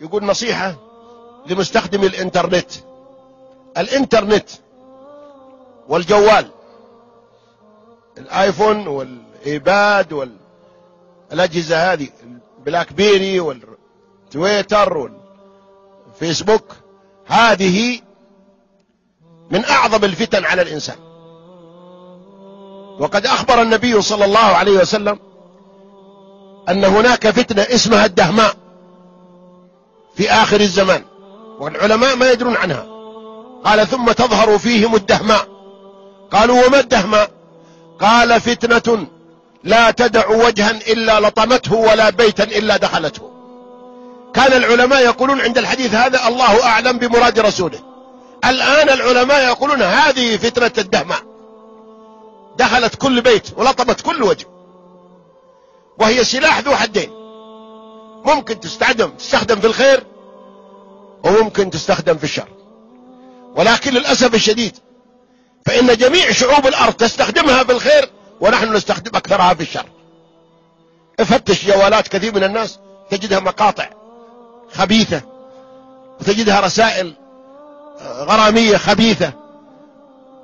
يقول نصيحة لمستخدمي الإنترنت. الإنترنت والجوال. الآيفون والإيباد والأجهزة هذه ال BlackBerry والتويتر والفيسبوك هذه من أعظم الفتن على الإنسان. وقد أخبر النبي صلى الله عليه وسلم أن هناك فتنة اسمها الدهماء. في آخر الزمان والعلماء ما يدرون عنها. قال ثم تظهر فيهم الدهماء. قالوا وما الدهماء؟ قال فتنة لا تدع وجها إلا لطمته ولا بيتا إلا دخلته. كان العلماء يقولون عند الحديث هذا الله أعلم بمراد رسوله. الآن العلماء يقولون هذه فتنة الدهماء. دخلت كل بيت ولطمت كل وجه. وهي سلاح ذو حدين. ممكن تستخدم تستخدم في الخير وممكن تستخدم في الشر. ولكن للأسف الشديد فإن جميع شعوب الأرض تستخدمها في الخير ونحن نستخدم أكثرها في الشر. افتش جوالات كثير من الناس تجدها مقاطع خبيثة وتجدها رسائل غرامية خبيثة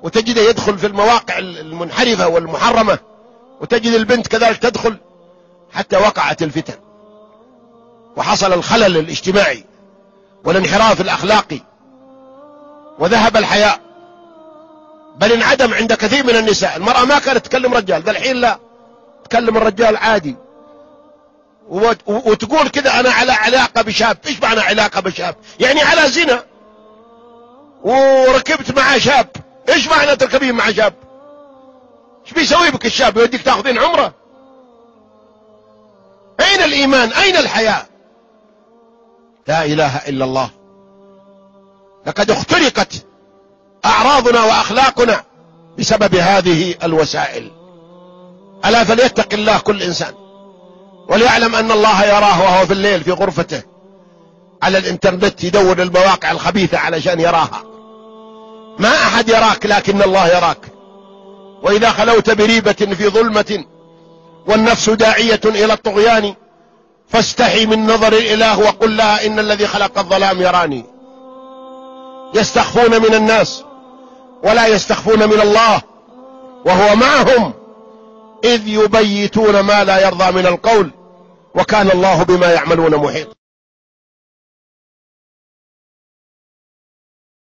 وتجده يدخل في المواقع المنحرفة والمحرمة وتجد البنت كذلك تدخل حتى وقعت الفتن وحصل الخلل الاجتماعي. والانحراف الأخلاقي وذهب الحياء. بل انعدم عند كثير من النساء. المرأة ما كانت تكلم رجال ذا الحين لا تكلم الرجال عادي. وتقول كذا أنا على علاقة بشاب. إيش معنى علاقة بشاب؟ يعني على زنا. وركبت مع شاب. إيش معنى تركبين مع شاب؟ إيش بيسوي بك الشاب؟ يوديك تاخذين عمرة. أين الإيمان؟ أين الحياء لا إله إلا الله. لقد اخترقت أعراضنا وأخلاقنا بسبب هذه الوسائل. ألا فليتق الله كل إنسان. وليعلم أن الله يراه وهو في الليل في غرفته. على الإنترنت يدور المواقع الخبيثة علشان يراها. ما أحد يراك لكن الله يراك. وإذا خلوت بريبة في ظلمة والنفس داعية إلى الطغيان فاستحي من نظر الإله وقل لها إن الذي خلق الظلام يراني. يستخفون من الناس ولا يستخفون من الله وهو معهم. إذ يبيتون ما لا يرضى من القول وكان الله بما يعملون محيط